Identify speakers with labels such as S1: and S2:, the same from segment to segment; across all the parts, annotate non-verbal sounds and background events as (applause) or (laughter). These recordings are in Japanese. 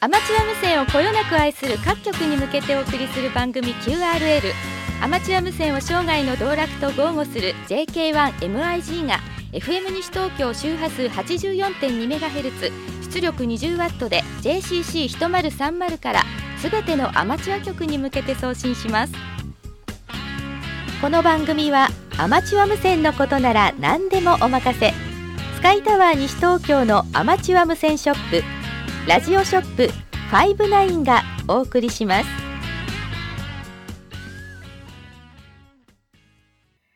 S1: アマチュア無線をこよなく愛する各局に向けてお送りする番組 QRL アマチュア無線を生涯の道楽と豪語する JK1MIG が FM 西東京周波数 84.2MHz 出力 20W で JCC1030 からすべてのアマチュア局に向けて送信します。この番組はアマチュア無線のことなら何でもお任せ。スカイタワー西東京のアマチュア無線ショップラジオショップファイブナインがお送りします。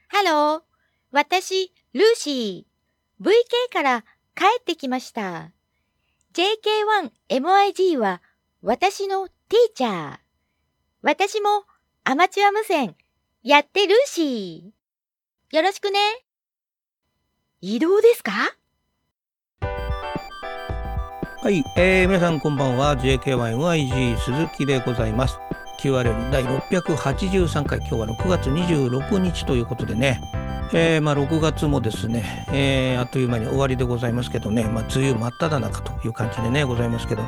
S1: ハロー私ルーシー。VK から帰ってきました。JK1MIG は私のティーチャー。私もアマチュア無線やってルーシーよろしくね。移動ですか？
S2: はい、えー、皆さんこんばんは。JK1YG 鈴木でございます。QRL 第683回今日は6月26日ということでね。えー、まあ6月もですね、えー、あっという間に終わりでございますけどね、まあ、梅雨真っ只中という感じでね、ございますけど、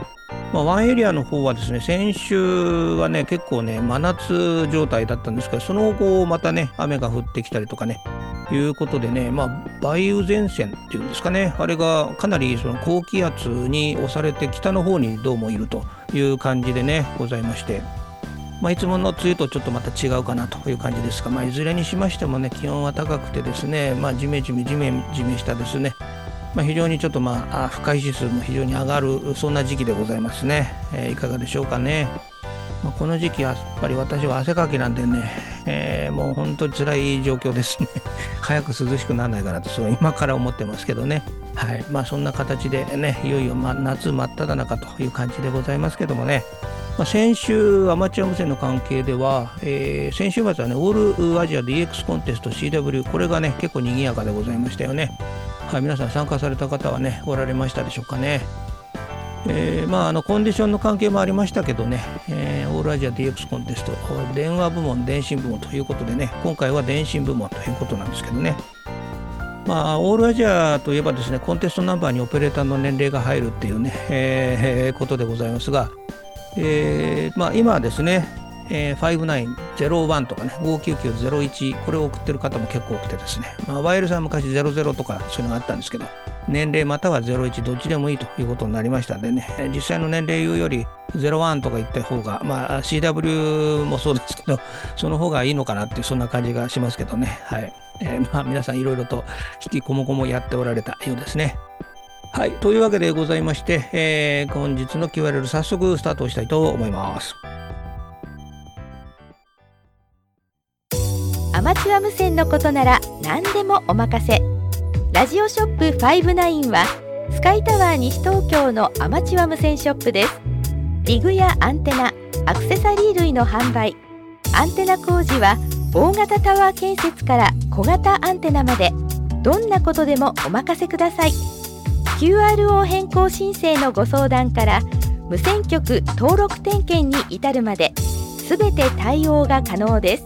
S2: まあ、ワンエリアの方はですね、先週はね、結構ね、真夏状態だったんですけど、その後またね、雨が降ってきたりとかね、いうことでね、まあ、梅雨前線っていうんですかね、あれがかなりその高気圧に押されて北の方にどうもいるという感じでね、ございまして、まあ、いつもの梅雨とちょっとまた違うかなという感じですが、まあ、いずれにしましてもね、気温は高くてですね、ま、じめじめじめじめしたですね、まあ、非常にちょっとまあ、不快指数も非常に上がる、そんな時期でございますね。えー、いかがでしょうかね。まあ、この時期はやっぱり私は汗かきなんでね、えー、もう本当に辛い状況ですね。(laughs) 早く涼しくならないかなと、そう今から思ってますけどね。はい。まあそんな形でね、いよいよま夏真っ只中という感じでございますけどもね。まあ、先週、アマチュア無線の関係では、えー、先週末はね、オールアジア DX コンテスト CW、これがね、結構賑やかでございましたよね。はい、皆さん参加された方はね、おられましたでしょうかね。えー、まあ、あのコンディションの関係もありましたけどね、えー、オールアジア DX コンテスト、電話部門、電信部門ということでね、今回は電信部門ということなんですけどね。まあ、オールアジアといえばですね、コンテストナンバーにオペレーターの年齢が入るっていうね、えー、ことでございますが、えーまあ、今はですね、えー、5901とかね、59901、これを送ってる方も結構多くてですね、まあ、ワイルさん昔00とかそういうのがあったんですけど、年齢または01どっちでもいいということになりましたんでね、実際の年齢言うより01とか言った方が、まあ CW もそうですけど、その方がいいのかなってそんな感じがしますけどね、はい。えー、まあ皆さんいろいろと引きこもこもやっておられたようですね。はい。というわけでございまして、えー、本日の QRL 早速スタートしたいと思います。
S1: アマチュア無線のことなら何でもお任せ。ラジオショップ59はスカイタワー西東京のアマチュア無線ショップです。リグやアンテナ、アクセサリー類の販売、アンテナ工事は大型タワー建設から小型アンテナまでどんなことでもお任せください。QRO 変更申請のご相談から無線局登録点検に至るまで全て対応が可能です。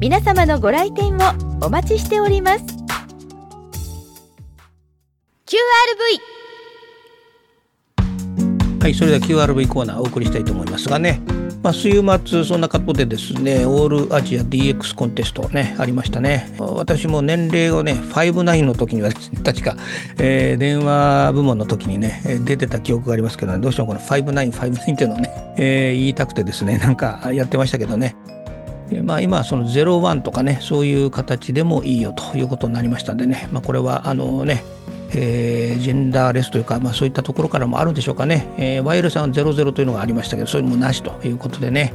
S1: 皆様のご来店をお待ちしております。
S2: QRV はいそれでは QRV コーナーお送りしたいと思いますがねまあ、週末そんな格好でですねオールアジア DX コンテストねありましたね。私も年齢をね59の時には確か、えー、電話部門の時にね出てた記憶がありますけど、ね、どうしてもこの5959っていうのをね、えー、言いたくてですねなんかやってましたけどね。まあ、今はその01とかねそういう形でもいいよということになりましたんでね、まあ、これはあのねえー、ジェンダーレスというか、まあ、そういったところからもあるんでしょうかね、えー、ワイルさんは00というのがありましたけどそういうのもなしということでね、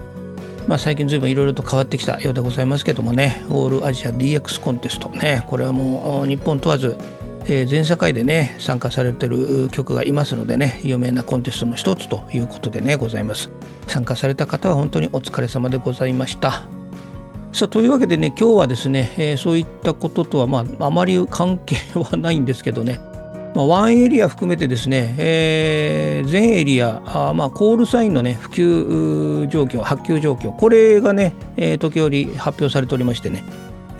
S2: まあ、最近ずいぶんいろいろと変わってきたようでございますけどもね。オールアジア DX コンテストね。これはもう日本問わず、えー、全世界でね参加されてる曲がいますのでね。有名なコンテストの一つということでねございます。参加された方は本当にお疲れ様でございました。さあというわけでね今日はですね、えー、そういったこととはまああまり関係はないんですけどね。まあ、ワンエリア含めてですね、えー、全エリアあ、まあ、コールサインの、ね、普及状況、発給状況、これがね、えー、時折発表されておりましてね、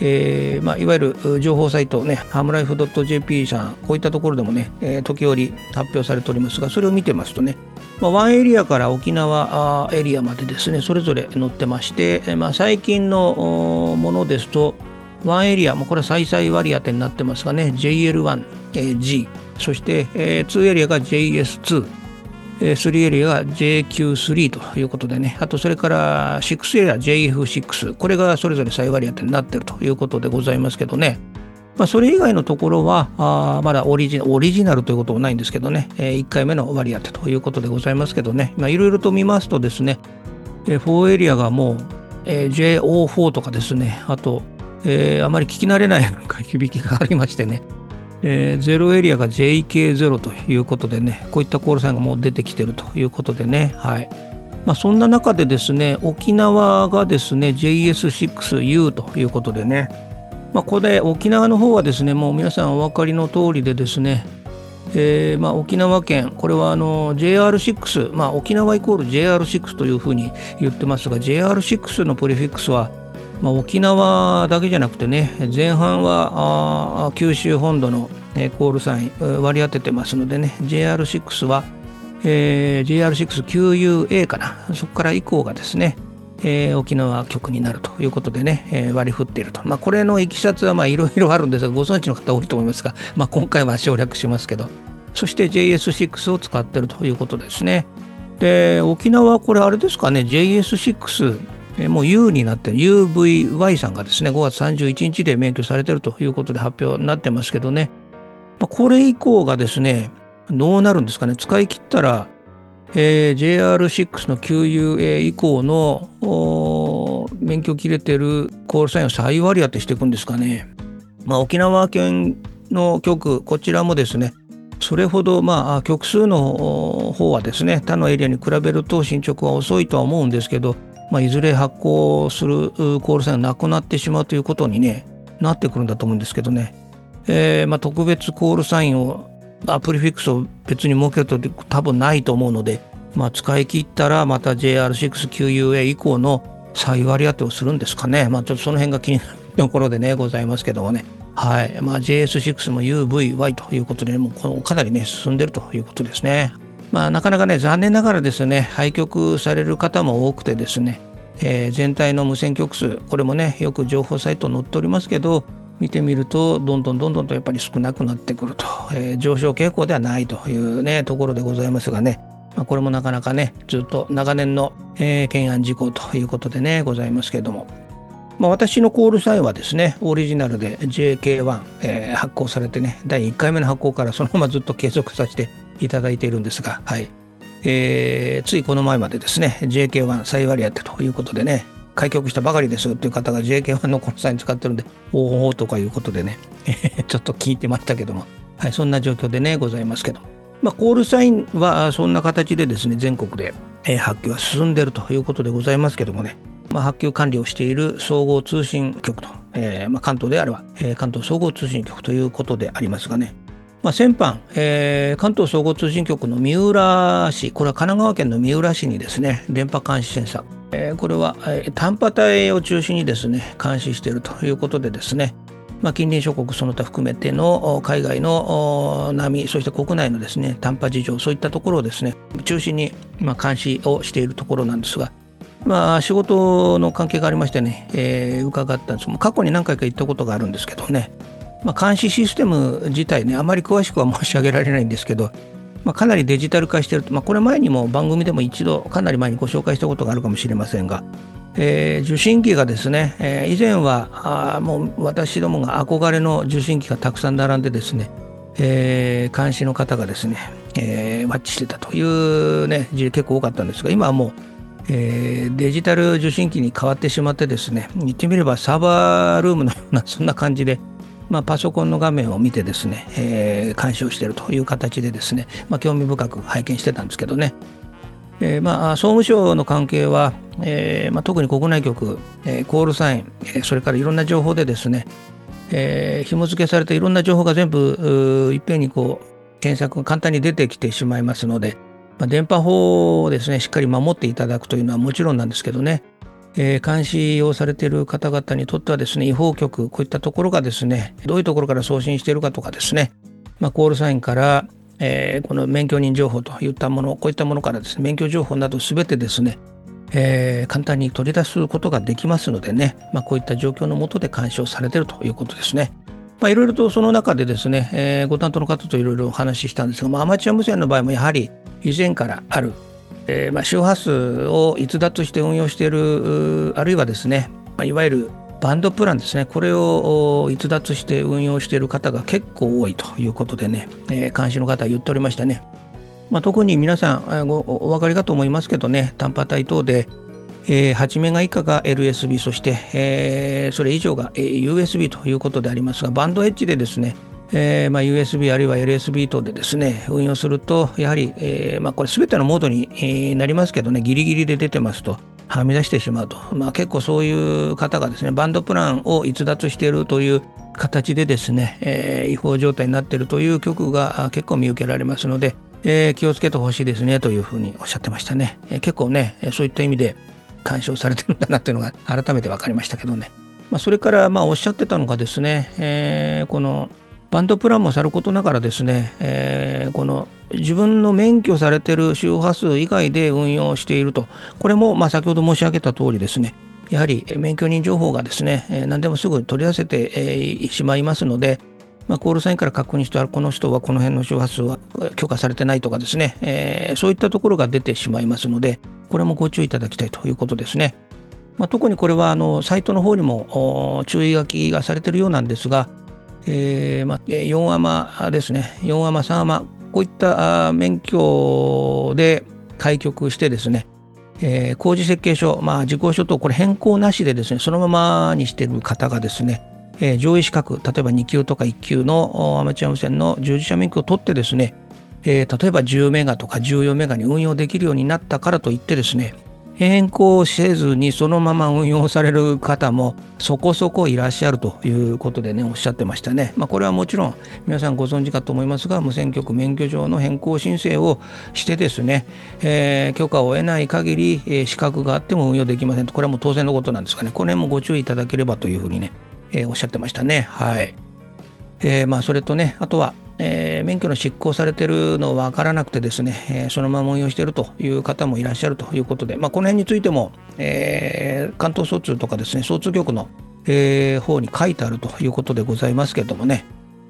S2: えーまあ、いわゆる情報サイト、ね、ハムライフ .jp さん、こういったところでもね、えー、時折発表されておりますが、それを見てますとね、まあ、ワンエリアから沖縄エリアまでですね、それぞれ載ってまして、まあ、最近のものですと、ワンエリア、もこれは再々割り当てになってますがね、JL1G、そして、えー、2エリアが JS2、3エリアが JQ3 ということでね、あとそれから6エリア JF6、これがそれぞれ再割り当てになっているということでございますけどね、まあ、それ以外のところはあまだオリジオリジナルということもないんですけどね、え、1回目の割り当てということでございますけどね、いろいろと見ますとですね、えー、4エリアがもう、え、JO4 とかですね、あと、えー、あまり聞き慣れない響きがありましてね、えー、ゼロエリアが JK0 ということでね、こういったコールサインがもう出てきてるということでね、はい。まあ、そんな中でですね、沖縄がですね、JS6U ということでね、まあ、ここで沖縄の方はですね、もう皆さんお分かりの通りでですね、えーまあ、沖縄県、これはあの JR6、まあ、沖縄イコール JR6 というふうに言ってますが、JR6 のプレフィックスはまあ、沖縄だけじゃなくてね前半は九州本土の、コールサイン割り当ててますのでね JR6 は、えー、JR6QUA かな。そこから以降がですね、えー、沖縄局になるということでね、えー、割り振っていると、まあ、これのいきさつはいろいろあるんですがご存知の方多いと思いますが、まあ、今回は省略しますけど。そして JS6 を使っているということですね。で沖縄はこれあれですかね JS6 もう U になって UVY さんがですね5月31日で免許されてるということで発表になってますけどね、ま、これ以降がですねどうなるんですかね。使い切ったら、えー、JR6 の QUA 以降の免許切れてるコールサインを再割り当てしていくんですかね、まあ、沖縄県の局こちらもですねそれほどまあ局数の方はですね他のエリアに比べると進捗は遅いとは思うんですけどまあ、いずれ発行するコールサインがなくなってしまうということに、ね、なってくるんだと思うんですけどね、えー、まあ、特別コールサインをアプリフィックスを別に設けると多分ないと思うので、まあ、使い切ったらまた JR6QUA 以降の再割り当てをするんですかね、まあ、ちょっとその辺が気になるところでねございますけどもね。はいまあ、JS6 も UVY ということで、もうかなりね進んでるということですね。まあ、なかなかね残念ながらですね廃局される方も多くてですね、えー、全体の無線局数これもねよく情報サイト載っておりますけど見てみるとどんどんどんどんとやっぱり少なくなってくると、えー、上昇傾向ではないというねところでございますがね、まあ、これもなかなかねずっと長年の、えー、懸案事項ということでねございますけども。まあ、私のコールサインはですね、オリジナルで JK1、えー、発行されてね、第1回目の発行からそのままずっと継続させていただいているんですが、はい。えー、ついこの前までですね JK1 再割り当てということでね開局したばかりですという方が JK1 のこの際に使ってるんでおおとかいうことでね (laughs) ちょっと聞いてましたけども、はい、そんな状況でねございますけどまあ、コールサインはそんな形でですね全国で発給は進んでるということでございますけどもね、まあ、発給管理をしている総合通信局と、えーまあ、関東であれば、えー、関東総合通信局ということでありますがね。まあ、先般、えー、関東総合通信局の三浦市、これは神奈川県の三浦市にですね、電波監視センサー、えー、これは、えー、短波帯を中心にですね、監視しているということでですね、まあ、近隣諸国その他含めての海外の波、そして国内のですね、短波事情、そういったところをですね、中心にまあ監視をしているところなんですが、まあ、仕事の関係がありましてね、えー、伺ったんです過去に何回か行ったことがあるんですけどね、まあ、監視システム自体ねあまり詳しくは申し上げられないんですけど、まあ、かなりデジタル化してると、まあ、これ前にも番組でも一度かなり前にご紹介したことがあるかもしれませんが、えー、受信機がですね、えー、以前はあもう私どもが憧れの受信機がたくさん並んでですね、えー、監視の方がですね、えー、マッチしてたというね事例結構多かったんですが今はもうえー、デジタル受信機に変わってしまってですね言ってみればサーバールームのようなそんな感じで、まあ、パソコンの画面を見てですね、えー、監視をしているという形でですね、まあ、興味深く拝見してたんですけどね、えー、まあ総務省の関係は、えーまあ、特に国内局、え、コールサイン、え、それからいろんな情報でですね、えー、紐付けされたいろんな情報が全部いっぺんにこう検索が簡単に出てきてしまいますので、ま、電波法をですねしっかり守っていただくというのはもちろんなんですけどね、え、監視をされている方々にとってはですね違法局こういったところがですねどういうところから送信しているかとかですね、まあ、コールサインから、えー、この免許人情報といったものこういったものからですね免許情報など全てですねえー、簡単に取り出すことができますのでね、まあ、こういった状況のもとで干渉されているということですね。まあ、いろいろとその中でですね、えー、ご担当の方といろいろお話ししたんですが、まあ、アマチュア無線の場合もやはり以前からある、えー、まあ周波数を逸脱して運用しているあるいはですね、まあ、いわゆるバンドプランですねこれを逸脱して運用している方が結構多いということでね、えー、監視の方は言っておりましたね。まあ、特に皆さんお分かりかと思いますけどね単波帯等でえー、8メガ以下が LSB そして、えー、それ以上が USB ということでありますがバンドエッジでですねえーまあ、USB あるいは LSB 等でですね運用するとやはり、えーまあ、これ全てのモードに、なりますけどねギリギリで出てますとはみ出してしまうと、まあ、結構そういう方がですねバンドプランを逸脱しているという形でですね、えー、違法状態になっているという曲が結構見受けられますので、えー、気をつけてほしいですねというふうにおっしゃってましたね、えー、結構ねそういった意味で干渉されてるんだなっていうのが改めて分かりましたけどね。まあ、それからまあおっしゃってたのがですね、えー、このバンドプランもさることながらですね、えー、この自分の免許されてる周波数以外で運用していると、これもまあ先ほど申し上げた通りですね、やはり免許人情報がですね、何でもすぐ取り出せてしまいますので、まあ、コールサインから確認してこの人はこの辺の周波数は許可されてないとかですね、えー、そういったところが出てしまいますのでこれもご注意いただきたいということですね。まあ、特にこれはあのサイトの方にも注意書きがされているようなんですが、えーまあ、4アマですね。4アマ3アマ。こういった免許で開局してですね。えー、工事設計書、まあ、事項書とこれ変更なしでですねそのままにしている方がですねえー、上位資格例えば2級とか1級のアマチュア無線の従事者免許を取ってですね、えー、例えば10メガとか14メガに運用できるようになったからといってですね変更せずにそのまま運用される方もそこそこいらっしゃるということでねおっしゃってましたね。まあ、これはもちろん皆さんご存知かと思いますが無線局免許証の変更申請をしてですね、えー、許可を得ない限り、えー、資格があっても運用できませんとこれはもう当然のことなんですがねこれもご注意いただければというふうにねえー、おっしゃってましたね。はい。えー、まあ、それとね、あとは、えー、免許の執行されてるの分からなくてですね、えー、そのまま運用しているという方もいらっしゃるということで、まあ、この辺についても、えー、関東総通とかですね、総通局の、えー、方に書いてあるということでございますけどもね、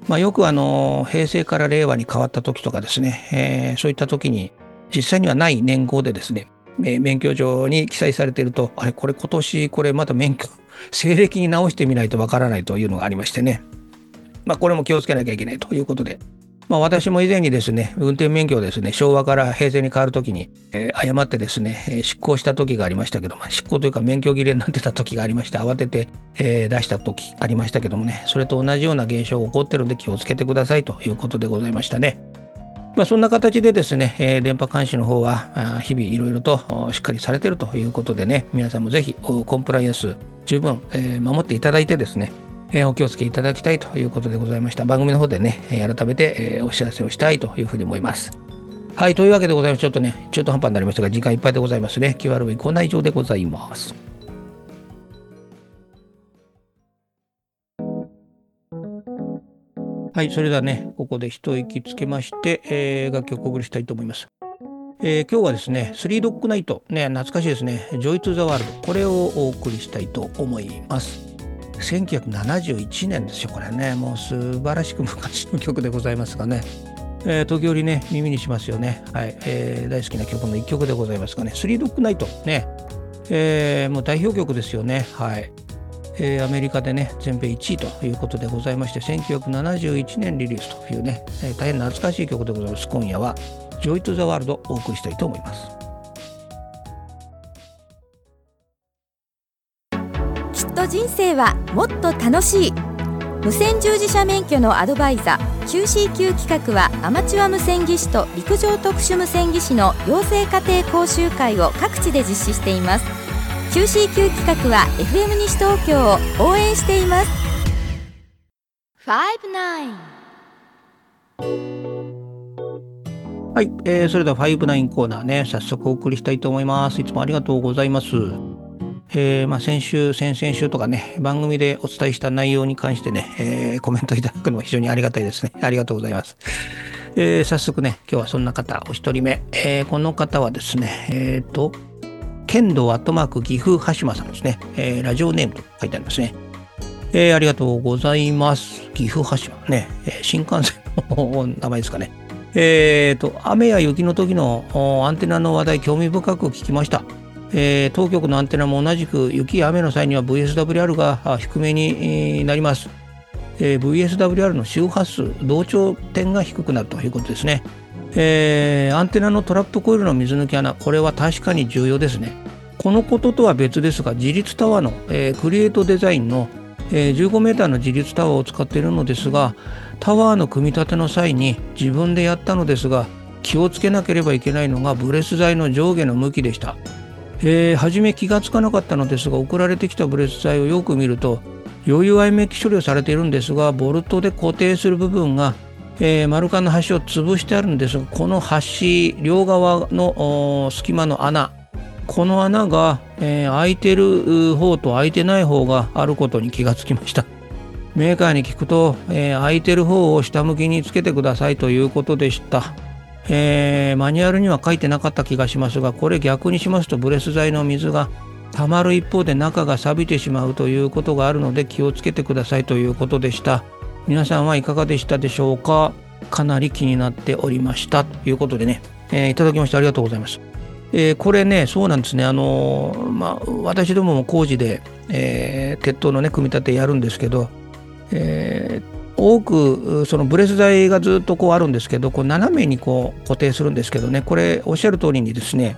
S2: まあ、よくあの平成から令和に変わった時とかですね、えー、そういった時に実際にはない年号でですね、えー、免許証に記載されていると、あれ、これ今年これまだ免許西暦に直してみないとわからないというのがありましてね。まあ、これも気をつけなきゃいけないということで。まあ、私も以前にですね、運転免許をですね、昭和から平成に変わるときに、えー、誤ってですね、えー、執行した時がありましたけども、執行というか免許切れになってた時がありまして、慌てて、えー、出した時ありましたけどもね、それと同じような現象が起こってるんで気をつけてくださいということでございましたね。まあ、そんな形でですね、えー、電波監視の方は日々いろいろとしっかりされてるということでね、皆さんもぜひコンプライアンス十分、えー、守っていただいてですね、え、お気をつけいただきたいということでございました。番組の方でね、改めて、え、お知らせをしたいというふうに思います。はい、というわけでございます。ちょっとね、中途半端になりましたが、時間いっぱいでございますね。QRV コーナー以上でございます。はい、それではね、ここで一息つけまして、えー、楽曲をお送りしたいと思います。えー、今日はですね、スリードッグナイト、ね、懐かしいですね、ジョイ・トゥ・ザ・ワールド、これをお送りしたいと思います。1971年ですよ、これね、もう素晴らしく昔の曲でございますがね、えー、時折ね、耳にしますよね、はい。えー、大好きな曲の一曲でございますがね、スリードッグナイト、ね、えー、もう代表曲ですよね、はい。えー、アメリカでね全米1位ということでございまして1971年リリースというね、えー、大変懐かしい曲でございます。今夜はジョイ・トゥ・ザ・ワールドお送りしたいと思います。
S1: 人生はもっと楽しい無線従事者免許のアドバイザー QCQ 企画はアマチュア無線技師と陸上特殊無線技師の養成家庭講習会を各地で実施しています QCQ 企画は FM 西東京を応援しています5-9
S2: はい、えーそれでは59コーナーね、早速お送りしたいと思います。いつもありがとうございます。えーまあ、先週、先々週とかね、番組でお伝えした内容に関してね、えーコメントいただくのも非常にありがたいですね。ありがとうございます。えー早速ね、今日はそんな方、お一人目。えーこの方はですね、えっ、と、剣道アットマーク岐阜羽島さんですね、えーラジオネームと書いてありますね。えーありがとうございます。岐阜羽島ね、えー新幹線の名前ですかね。えーと、雨や雪の時のアンテナの話題、興味深く聞きました。えー当局のアンテナも同じく雪や雨の際には VSWR が低めになります。えー VSWR の周波数、同調点が低くなるということですね。えーアンテナのトラップコイルの水抜き穴、これは確かに重要ですね。このこととは別ですが、自立タワーの、えクリエイトデザインの、え15メーターの自立タワーを使っているのですが、タワーの組み立ての際に自分でやったのですが、気をつけなければいけないのがブレス材の上下の向きでした。えー初め気がつかなかったのですが送られてきたブレス材をよく見ると余裕合メッキ処理をされているんですがボルトで固定する部分が、えー丸カンの端を潰してあるんですがこの端両側の隙間の穴この穴が、えー開いてる方と開いてない方があることに気がつきました。メーカーに聞くと、えー開いてる方を下向きにつけてくださいということでした。えーマニュアルには書いてなかった気がしますがこれ逆にしますとブレス材の水が溜まる一方で中が錆びてしまうということがあるので気をつけてくださいということでした。皆さんはいかがでしたでしょうか？かなり気になっておりました。ということでね、えーいただきましてありがとうございます。えーこれねそうなんですね。あのーまあ私どもも工事で、え鉄塔のね組み立てやるんですけど、えー多くそのブレス材がずっとこうあるんですけどこう斜めにこう固定するんですけどね。これおっしゃる通りにですね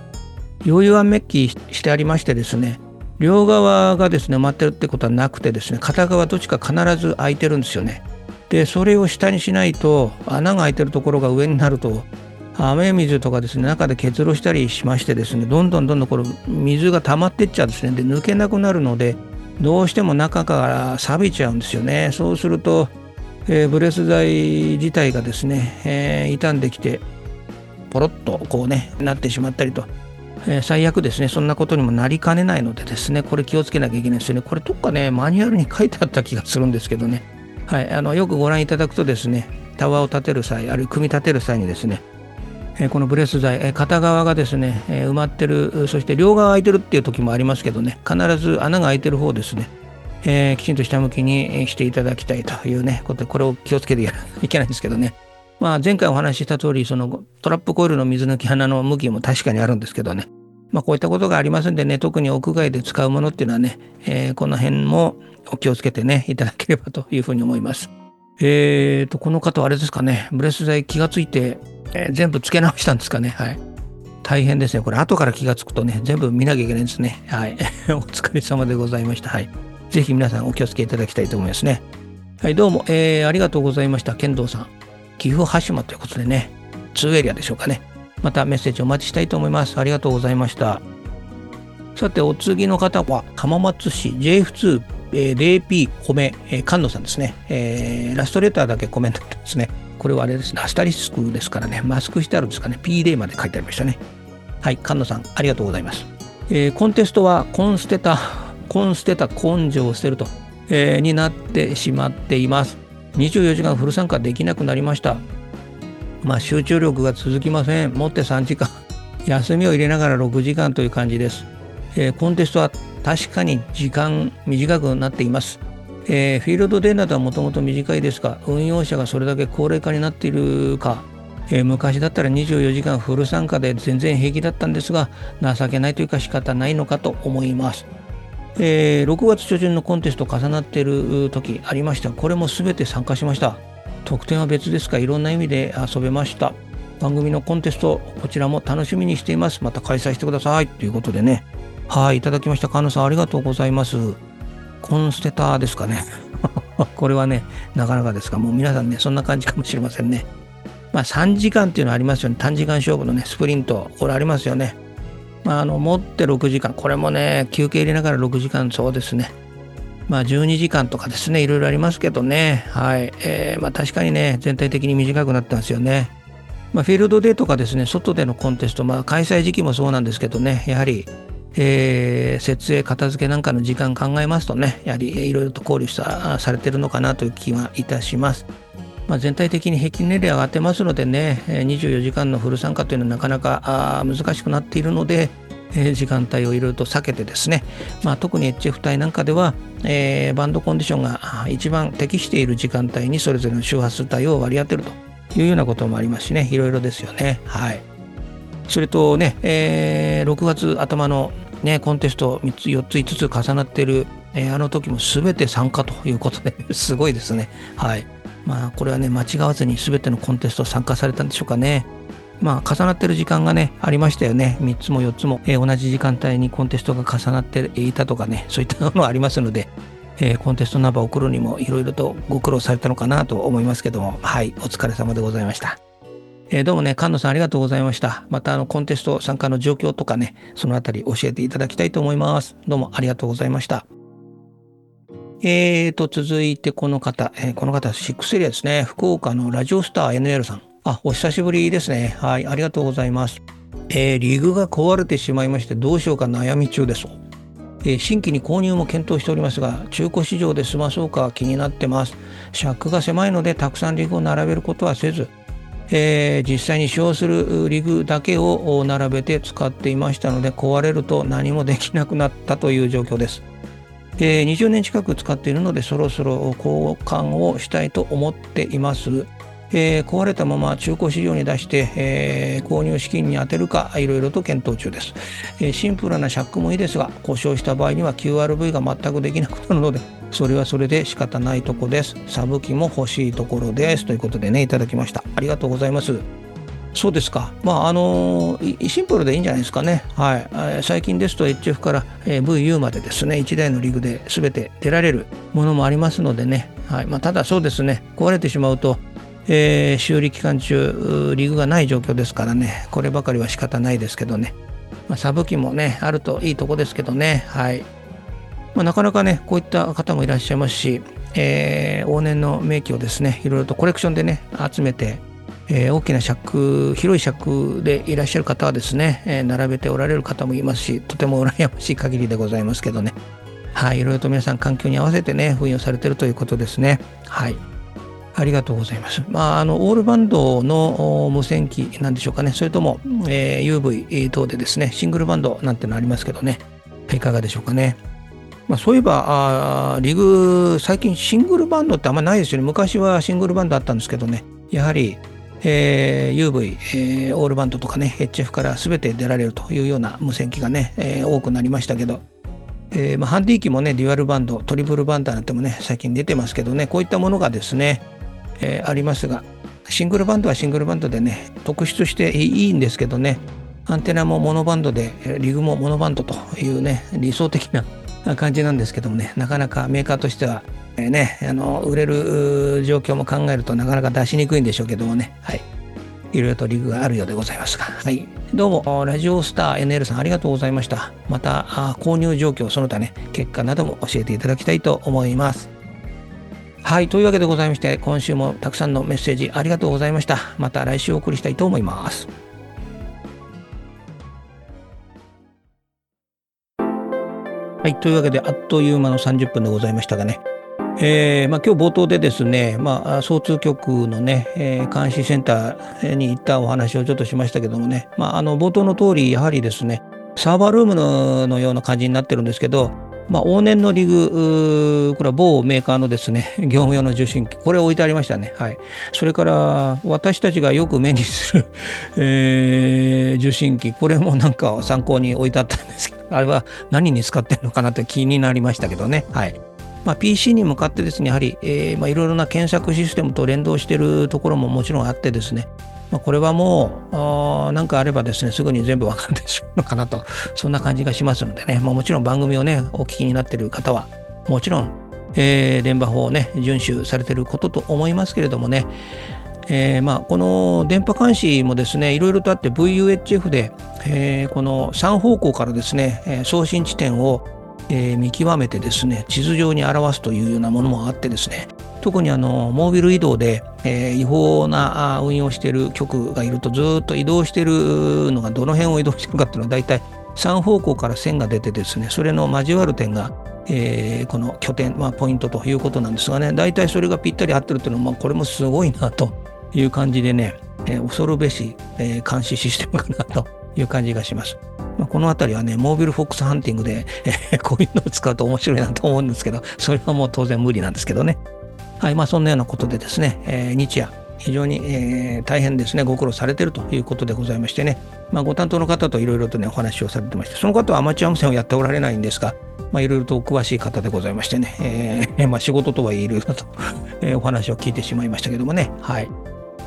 S2: 溶融暗メッキしてありましてですね両側がですね埋まってるってことはなくてですね片側どっちか必ず開いてるんですよね。でそれを下にしないと穴が開いてるところが上になると雨水とかですね中で結露したりしましてですねどんどんどんどんこれ水が溜まってっちゃうんですね。で抜けなくなるのでどうしても中から錆びちゃうんですよね。そうすると、えーブレス材自体がですね、えー傷んできてポロッとこうねなってしまったりと、えー最悪ですねそんなことにもなりかねないのでですねこれ気をつけなきゃいけないですよね。これどっかねマニュアルに書いてあった気がするんですけどね。はいあのよくご覧いただくとですねタワーを建てる際あるいは組み立てる際にですねえこのブレス材、え片側がですね、え埋まってるそして両側空いてるっていう時もありますけどね必ず穴が開いてる方ですね、えーきちんと下向きにしていただきたいというねことでこれを気をつけてやら (laughs) いけないんですけどねまあ前回お話しした通りそのトラップコイルの水抜き穴の向きも確かにあるんですけどねまあこういったことがありますんでね特に屋外で使うものっていうのはね、えーこの辺もお気をつけてねいただければというふうに思います。えーとこの方はあれですかねブレス材気がついてえー全部付け直したんですかね。はい。大変ですね。これ後から気がつくとね、全部見なきゃいけないんですね。はい。(laughs) お疲れ様でございました。はい。ぜひ皆さんお気をつけいただきたいと思いますね。はい、どうも、えーありがとうございました。剣道さん。岐阜羽島ということでね、2エリアでしょうかね。またメッセージお待ちしたいと思います。ありがとうございました。さて、お次の方は浜松市 JF2、えー 0P 米、えー、菅野さんですね、えーラストレターだけコメントですね。これはあれですね、アスタリスクですからね、マスクしてあるんですかね、P デーまで書いてありましたね。はい、菅野さん、ありがとうございます。えーコンテストはコンステタ、コンステタ根性を捨てると、えーになってしまっています。24時間フル参加できなくなりました。まあ集中力が続きません。持って3時間。(laughs) 休みを入れながら6時間という感じです。えーコンテストは確かに時間短くなっています。えーフィールドデーなどはもともと短いですが、運用者がそれだけ高齢化になっているか、えー昔だったら24時間フル参加で全然平気だったんですが、情けないというか仕方ないのかと思います。えー6月初旬のコンテスト重なっている時ありました。これも全て参加しました。得点は別ですが、いろんな意味で遊べました。番組のコンテスト、こちらも楽しみにしています。また開催してください。ということでね。はい、いただきました。菅野さん、ありがとうございます。コンステターですかね？(laughs) これはね、なかなかですが、もう皆さんね、そんな感じかもしれませんね。まあ、3時間っていうのはありますよね。短時間勝負のね、スプリント。これありますよね。まあ、あの、持って6時間。これもね、休憩入れながら6時間、そうですね。まあ、12時間とかですね、いろいろありますけどね。はい。えーまあ、確かにね、全体的に短くなってますよね。まあ、フィールドデーとかですね外でのコンテスト、まあ、開催時期もそうなんですけどねやはり、えー、設営片付けなんかの時間考えますとねやはりいろいろと考慮さされてるのかなという気がいたします。まあ、全体的に平均年齢上がってますのでね24時間のフル参加というのはなかなか難しくなっているので時間帯をいろいろと避けてですね、まあ、特に HF 帯なんかでは、えー、バンドコンディションが一番適している時間帯にそれぞれの周波数帯を割り当てるというようなこともありますしね。いろいろですよね。はい。それとね、えー、6月頭のねコンテスト3つ4つ5つ重なっている、えー、あの時も全て参加ということで (laughs) すごいですね。はい。まあこれはね間違わずに全てのコンテスト参加されたんでしょうかねまあ重なってる時間がねありましたよね3つも4つも、えー、同じ時間帯にコンテストが重なっていたとかねそういったものありますのでえー、コンテストナンバーを送るにもいろいろとご苦労されたのかなと思いますけども、はい、お疲れ様でございました。えー、どうもね、菅野さんありがとうございました。またあのコンテスト参加の状況とかね、そのあたり教えていただきたいと思います。どうもありがとうございました。えーと、続いてこの方、えー、この方、シックスエリアですね。福岡のラジオスター NL さん。あ、お久しぶりですね。はい、ありがとうございます。えー、リグが壊れてしまいまして、どうしようか悩み中です。えー新規に購入も検討しておりますが中古市場で済まそうか気になってますシャックが狭いのでたくさんリグを並べることはせず、えー、実際に使用するリグだけを並べて使っていましたので壊れると何もできなくなったという状況です、えー、20年近く使っているのでそろそろ交換をしたいと思っています。えー、壊れたまま中古市場に出して、えー、購入資金に充てるかいろいろと検討中です、えー、シンプルなシャックもいいですが故障した場合には QRV が全くできなくなるのでそれはそれで仕方ないとこです。サブ機も欲しいところです。ということでねいただきました。ありがとうございます。そうですか。まあ、あのシンプルでいいんじゃないですかね。はい。最近ですと HF から VU までですね、1台のリグで全て出られるものもありますのでね。はい。まあ、ただそうですね、壊れてしまうと、えー、修理期間中リグがない状況ですからねこればかりは仕方ないですけどね、まあ、サブ機もねあるといいとこですけどねはい、まあ、なかなかねこういった方もいらっしゃいますし、えー、往年の名機をですねいろいろとコレクションでね集めて、えー、大きな尺広い尺でいらっしゃる方はですね、えー、並べておられる方もいますしとても羨ましい限りでございますけどねはい、いろいろと皆さん環境に合わせてね、運用されてるということですね。はい。ありがとうございます。まあ、あのオールバンドの無線機なんでしょうかね。それとも、えー、UV 等でですね、シングルバンドなんてのありますけどね。いかがでしょうかね。まあ、そういえばあ、リグ、最近シングルバンドってあんまないですよね。昔はシングルバンドあったんですけどね。やはり、えー、UV、えー、オールバンドとかね、HF から全て出られるというような無線機がね、えー、多くなりましたけど、えーまあ、ハンディ機もね、デュアルバンド、トリプルバンドなんてもね、最近出てますけどね、こういったものがですね、えー、ありますがシングルバンドはシングルバンドでね特筆していいんですけどねアンテナもモノバンドでリグもモノバンドというね理想的な感じなんですけどもねなかなかメーカーとしては、えー、ねあの売れる状況も考えるとなかなか出しにくいんでしょうけどもねはいいろいろとリグがあるようでございますが。はい。どうも、ラジオスター NL さんありがとうございました。また、購入状況、その他ね、結果なども教えていただきたいと思います。はい。というわけでございまして、今週もたくさんのメッセージありがとうございました。また来週お送りしたいと思います。はい。というわけで、あっという間の30分でございましたがね。えーまあ、今日冒頭でですね、まあ、総通局のね、えー、監視センターに行ったお話をちょっとしましたけどもね、まあ、あの冒頭の通り、やはりですね、サーバールームののような感じになってるんですけど、まあ、往年のリグ、これは某メーカーのですね、(laughs) 業務用の受信機、これ置いてありましたね。はい。それから、私たちがよく目にする (laughs) えー、受信機、これもなんか参考に置いてあったんですけど、あれは何に使ってるのかなって気になりましたけどね。はい。まあ、PC に向かってですね、やはり、えーまあ、いろいろな検索システムと連動しているところももちろんあってですね、まあ、これはもう何かあればですねすぐに全部分かってしまうのかなとそんな感じがしますのでね、まあ、もちろん番組をねお聞きになっている方はもちろん、えー、電波法をね遵守されていることと思いますけれどもねえーまあ、この電波監視もですねいろいろとあって VUHF で、えー、この3方向からですね送信地点を、えー、見極めてですね地図上に表すというようなものもあってですね特にあのモービル移動で、えー、違法な運用している局がいるとずっと移動しているのがどの辺を移動しているかっていうのは大体3方向から線が出てですねそれの交わる点が、えー、この拠点、まあ、ポイントということなんですがね大体それがぴったり合ってるっていうのは、まあ、これもすごいなという感じでね、えー、恐るべし、え、監視システムかなという感じがします。まあ、この辺りはね、モービルフォックスハンティングで、えー、こういうのを使うと面白いなと思うんですけど、それはもう当然無理なんですけどね。はい、まあそんなようなことでですね、えー、日夜、非常に、えー、大変ですね、ご苦労されてるということでございましてね、まあ、ご担当の方といろいろとね、お話をされてまして、その方はアマチュア無線をやっておられないんですが、まあ、いろいろとお詳しい方でございましてね、えー、まあ、仕事とはいえいろいろと、え、お話を聞いてしまいましたけどもね、はい。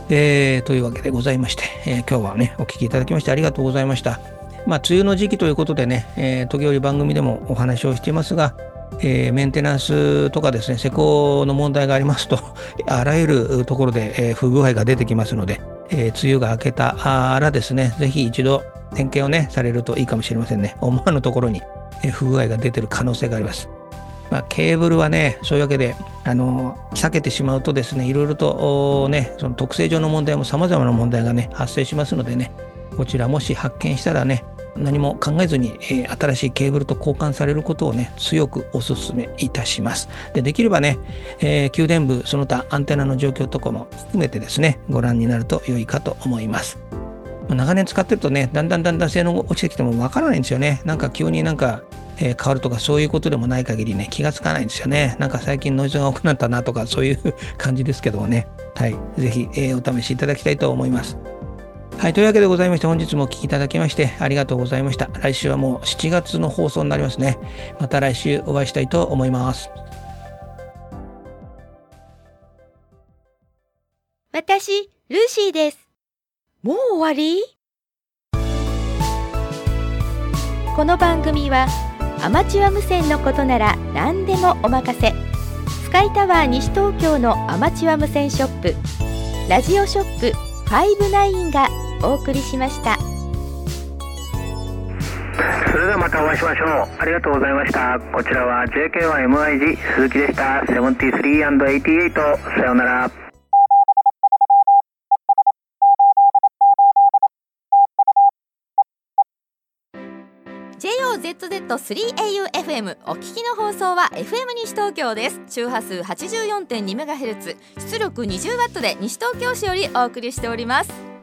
S2: えー、というわけでございまして、え、今日はね、お聞きいただきましてありがとうございました。まあ、梅雨の時期ということでね、えー、時折番組でもお話をしていますが、えー、メンテナンスとかですね、施工の問題がありますと、(laughs) あらゆるところで、えー、不具合が出てきますので、え、梅雨が明けたあらですね、ぜひ一度点検をね、されるといいかもしれませんね。思わぬところに、え、不具合が出てる可能性があります。まあ、ケーブルはね、そういうわけで、あの、避けてしまうとですね、いろいろとね、その特性上の問題も様々な問題がね、発生しますのでね、こちらもし発見したらね、何も考えずに、えー、新しいケーブルと交換されることをね、強くお勧めいたします。でできればね、えー、給電部、その他アンテナの状況とかも含めてですね、ご覧になると良いかと思います。長年使ってるとね、だんだんだんだん性能が落ちてきてもわからないんですよね。なんか急になんか、え、変わるとかそういうことでもない限りね、気がつかないんですよね。なんか最近ノイズが多くなったなとかそういう感じですけどもね。はい。ぜひ、えー、お試しいただきたいと思います。はい、というわけでございまして、本日もお聴きいただきましてありがとうございました。来週はもう7月の放送になりますね。また来週お会いしたいと思います。
S1: 私、ルーシーです。もう終わり？この番組はアマチュア無線のことなら何でもお任せ。スカイタワー西東京のアマチュア無線ショップ、ラジオショップ59がお送りしました。
S3: それではまたお会いしましょう。ありがとうございました。こちらは JK1MIG 鈴木でした。73&88 さようなら。
S1: JOZZ3AUFM お聞きの放送は FM 西東京です。周波数 84.2MHz 出力 20W で西東京市よりお送りしております